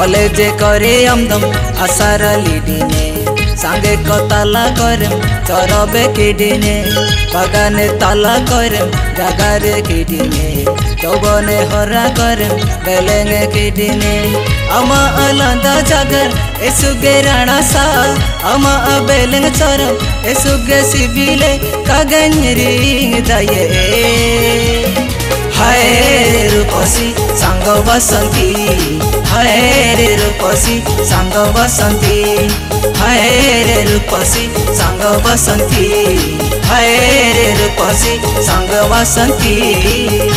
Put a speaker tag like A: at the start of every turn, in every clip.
A: College करे अमदम आसार लिडिने संगे को ताला करम चरबे किडिने बगाने ताला करम जगारे किडिने चौबने हरा करम बेलेंगे किडिने अमा अलांदा जगर एसुगे राणा सा। अमा अबेलेंग चरम एसुगे सिबिले कगन रिंग दये। हरे रूपसी साङ्ग बसन्ती। हरे रूपसी साङ्ग बसन्ती। हरे रूपसी साङ्ग बसन्ती। हरे रूपसी साङ्ग बसन्ती।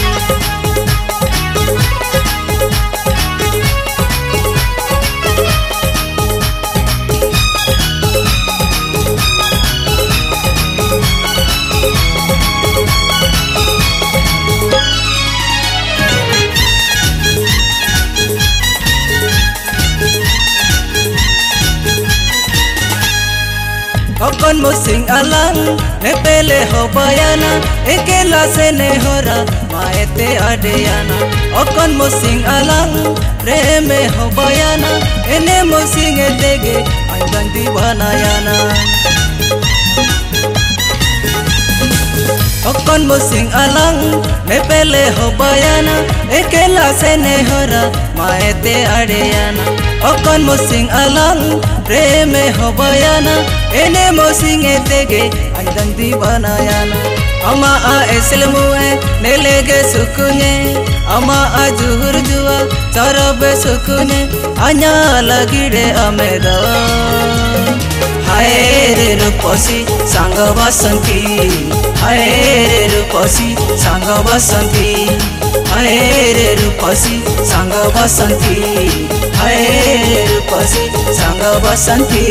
A: अपन मुसिंग अलंग ने पहले हो बयाना एकेला से ने होरा माए ते अडियाना अपन मुसिंग अलंग रे में हो बयाना इने मुसिंग देगे आँगन दीवाना याना अपन मुसिंग अलंग ने पहले हो बयाना एकेला से ने होरा माए ते अडियाना अपन मुसिंग अलंग प्रेम हबयाना एने मोसिंगे तेगे आइदन दीवानायाना अमा आ एसल मुए नेलेगे सुकुने। अमा आ जुहुर जुआ, चरबे सुकुने। अन्या लगिरे अमेदा हरेर पछि सँग बसन्ती हरेर पछि सँग बसन्ती हरेर रूपसी सँग बसन्ती हरेर रूपसी सँग बसन्ती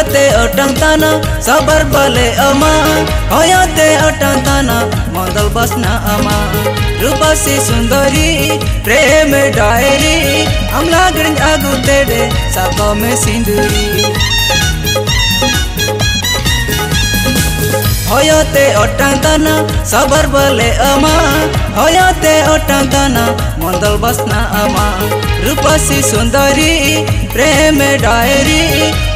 A: होते अटंताना सबर बले अमा होते अटंताना मदल बसना अमा रूपसी सुंदरी, प्रेम डायरी हम लागरिंग आगुते दे सबो में सिंदूरी। होते अटंताना सबर बले अमा होते अटंताना मंदल बसना अमा रूपसी सुंदरी, प्रेम डायरी।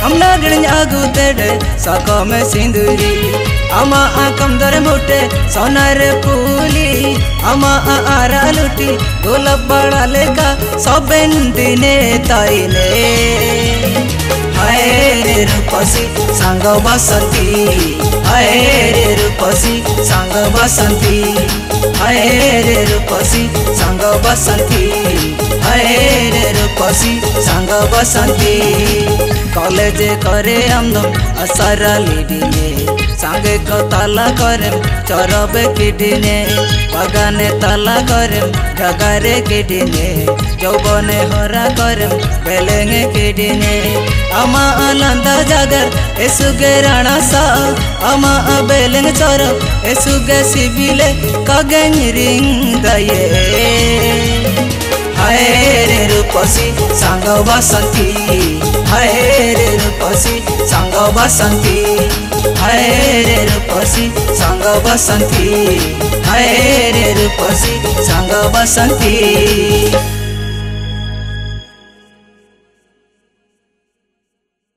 A: हम डिण आगु तेड़े सको में सिंदूरी। अमा आकम दर मुटे, सोनर पूली अमा आरा लुटी गुलाब बड़ा लेका सबेन दिने ताइले हाय रे रूपसी, संग बसंती। हाय रे रूपसी, संग बसंती। हाय रे रूपसी बसंती। हरे कसी संग बसंती। कॉलेज करे अंदम असर लिडिने संगे को ताला करे, चरबे किडिने बगाने ताला करे, जगारे किडिने जौबने हरा करे, बेलेंगे किडिने अमा अलंदा जागर, एसुगे राणा सा। अमा अबेलेंग चोर, एसुगे सिविले कगे रिंग दये। रे रूपसी साङ्ग बसन्ती। रे रूपसी साङ्ग बसन्ती। रे रूपसी साङ्ग बसन्ती। रे रूपसी साङ्ग बसन्ती।